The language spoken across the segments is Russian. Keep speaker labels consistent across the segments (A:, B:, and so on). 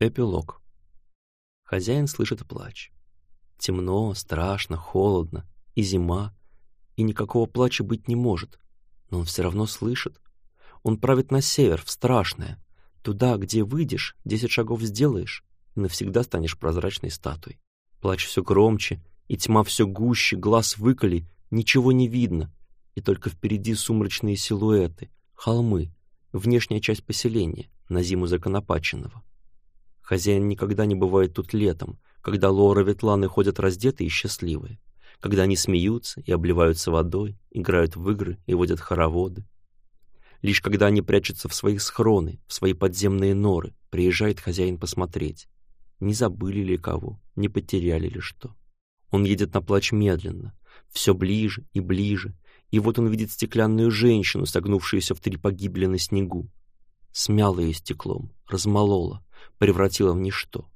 A: Эпилог. Хозяин слышит плач. Темно, страшно, холодно, и зима, и никакого плача быть не может, но он все равно слышит. Он правит на север, в страшное, туда, где выйдешь, десять шагов сделаешь, и навсегда станешь прозрачной статуей. Плач все громче, и тьма все гуще, глаз выколи, ничего не видно, и только впереди сумрачные силуэты, холмы, внешняя часть поселения, на зиму законопаченного. Хозяин никогда не бывает тут летом, когда Лора и Ветланы ходят раздетые и счастливые, когда они смеются и обливаются водой, играют в игры и водят хороводы. Лишь когда они прячутся в свои схроны, в свои подземные норы, приезжает хозяин посмотреть, не забыли ли кого, не потеряли ли что. Он едет на плач медленно, все ближе и ближе, и вот он видит стеклянную женщину, согнувшуюся в три погибли на снегу смяло ее стеклом, размолола, превратила в ничто.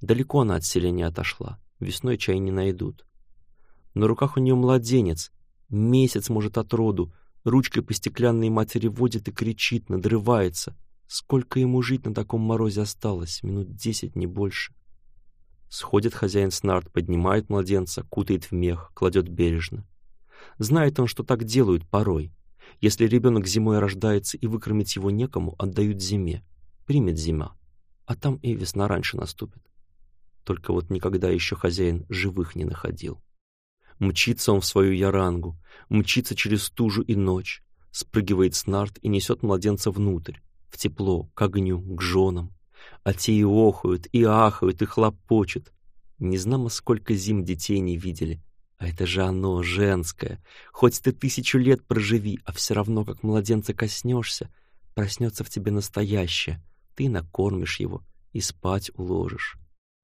A: Далеко она от селения отошла, весной чай не найдут. На руках у нее младенец, месяц, может, от роду, ручкой по стеклянной матери водит и кричит, надрывается. Сколько ему жить на таком морозе осталось? Минут десять, не больше. Сходит хозяин Снарт, поднимает младенца, кутает в мех, кладет бережно. Знает он, что так делают порой. Если ребенок зимой рождается и выкормить его некому, отдают зиме. Примет зима. А там и весна раньше наступит. Только вот никогда еще хозяин живых не находил. Мчится он в свою ярангу, мчится через тужу и ночь, спрыгивает с нарт и несет младенца внутрь, в тепло, к огню, к женам. А те и охают, и ахают, и хлопочет. Не знамо, сколько зим детей не видели — а это же оно, женское. Хоть ты тысячу лет проживи, а все равно, как младенца коснешься, проснется в тебе настоящее. Ты накормишь его и спать уложишь.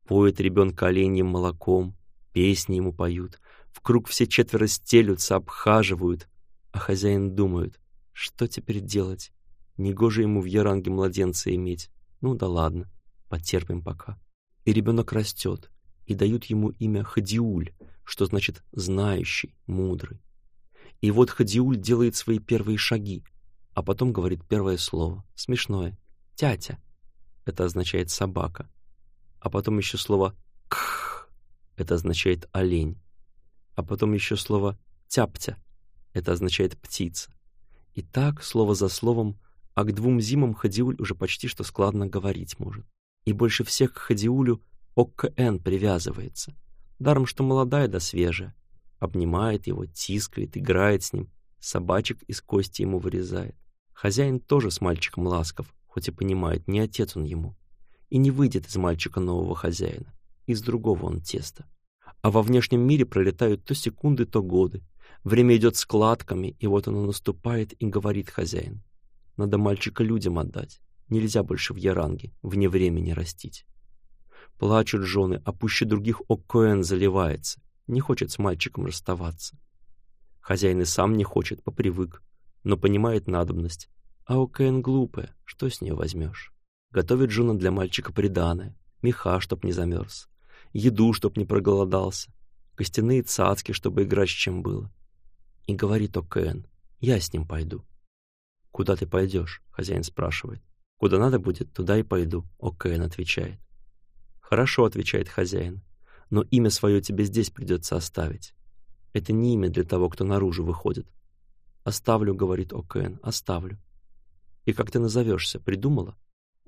A: Поет ребенка оленьем молоком, песни ему поют. В круг все четверо стелются, обхаживают. А хозяин думает, что теперь делать? Негоже ему в яранге младенца иметь. Ну да ладно, потерпим пока. И ребенок растет, и дают ему имя Хадиуль, что значит знающий, мудрый. И вот Хадиуль делает свои первые шаги, а потом говорит первое слово, смешное, «тятя». Это означает «собака». А потом еще слово «кх», это означает «олень». А потом еще слово «тяптя», это означает «птица». И так, слово за словом, а к двум зимам Хадиуль уже почти что складно говорить может. И больше всех к Хадиулю Окка Н привязывается — даром что молодая да свежая, обнимает его, тискает, играет с ним, собачек из кости ему вырезает. Хозяин тоже с мальчиком ласков, хоть и понимает, не отец он ему. И не выйдет из мальчика нового хозяина, из другого он теста. А во внешнем мире пролетают то секунды, то годы. Время идет складками, и вот оно наступает и говорит хозяин. Надо мальчика людям отдать. Нельзя больше в яранге, вне времени растить. Плачут жены, а пуще других О'Коэн заливается, не хочет с мальчиком расставаться. Хозяин и сам не хочет, попривык, но понимает надобность. А О'Коэн глупая, что с нее возьмешь? Готовит жена для мальчика приданое, меха, чтоб не замерз, еду, чтоб не проголодался, костяные цацки, чтобы играть с чем было. И говорит О'Коэн, я с ним пойду. «Куда ты пойдешь?» — хозяин спрашивает. «Куда надо будет, туда и пойду», — О'Кэйн отвечает. «Хорошо», — отвечает хозяин, «но имя свое тебе здесь придется оставить. Это не имя для того, кто наружу выходит». «Оставлю», — говорит ОКН, — «оставлю». «И как ты назовешься? Придумала?»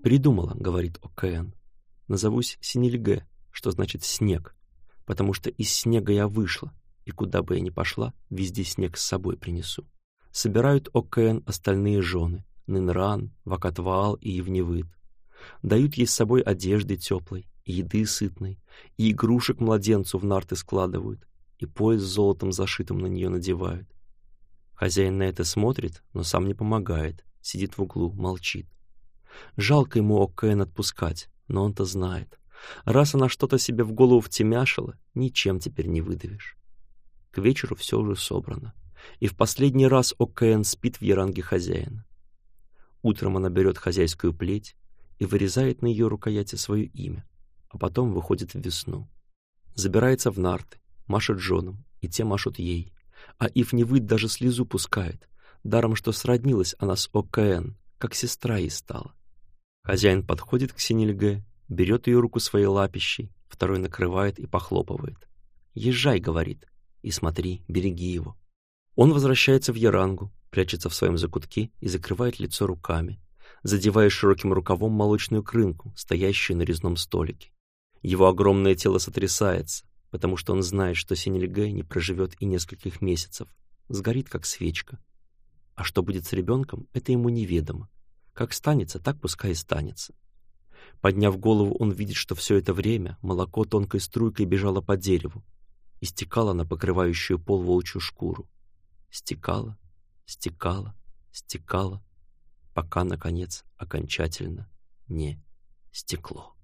A: «Придумала», — говорит ОКН. «Назовусь Синильге, что значит «снег», потому что из снега я вышла, и куда бы я ни пошла, везде снег с собой принесу». Собирают ОКН остальные жены — Нинран, Вакатвал и Евневыт. Дают ей с собой одежды теплой, еды сытной, и игрушек младенцу в нарты складывают, и пояс с золотом зашитым на нее надевают. Хозяин на это смотрит, но сам не помогает, сидит в углу, молчит. Жалко ему Оккэн отпускать, но он-то знает. Раз она что-то себе в голову втемяшила, ничем теперь не выдавишь. К вечеру все уже собрано. И в последний раз Оккэн спит в яранге хозяина. Утром она берет хозяйскую плеть и вырезает на ее рукояти свое имя, а потом выходит в весну. Забирается в нарты, машет женам, и те машут ей. А Иф не выйдет даже слезу пускает, даром что сроднилась она с ОКН, как сестра ей стала. Хозяин подходит к Синельге, берет ее руку своей лапищей, второй накрывает и похлопывает. «Езжай», — говорит, — «и смотри, береги его». Он возвращается в Ярангу, прячется в своем закутке и закрывает лицо руками, задевая широким рукавом молочную крынку, стоящую на резном столике. Его огромное тело сотрясается, потому что он знает, что Синельгей не проживет и нескольких месяцев, сгорит как свечка. А что будет с ребенком, это ему неведомо. Как станется, так пускай и станется. Подняв голову, он видит, что все это время молоко тонкой струйкой бежало по дереву, истекало на покрывающую пол волчью шкуру. Стекало, стекало, стекало, пока, наконец, окончательно не стекло.